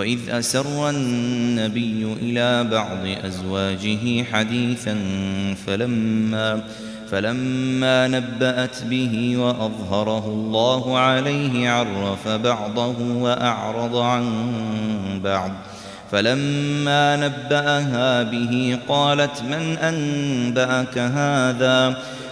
وإذ أسر النبي إلى بعض أزواجه حديثا فلما فلما نبأت به وأظهره الله عليه عرف بعضه وأعرض عن بعض. فلما نبأها به قالت من أنبأك هذا؟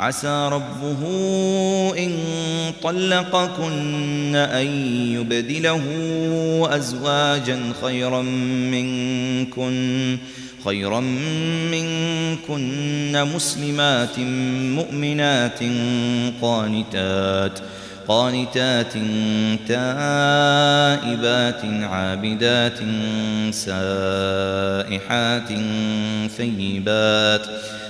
عسى ربه إن طلقكن أن يبدله أزواجا خيرا منكن خيرا منكن مسلمات مؤمنات قانتات قانتات تائبات عابدات سائحات ثيبات.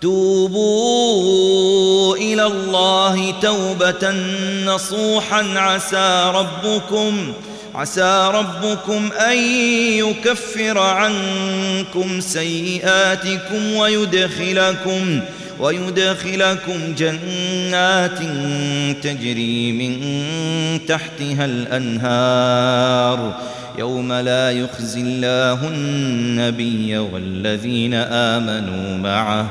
توبوا إلى الله توبة نصوحا. عسى ربكم عسى ربكم أن يكفر عنكم سيئاتكم ويدخلكم ويدخلكم جنات تجري من تحتها الأنهار. يوم لا يخزي الله النبي والذين آمنوا معه.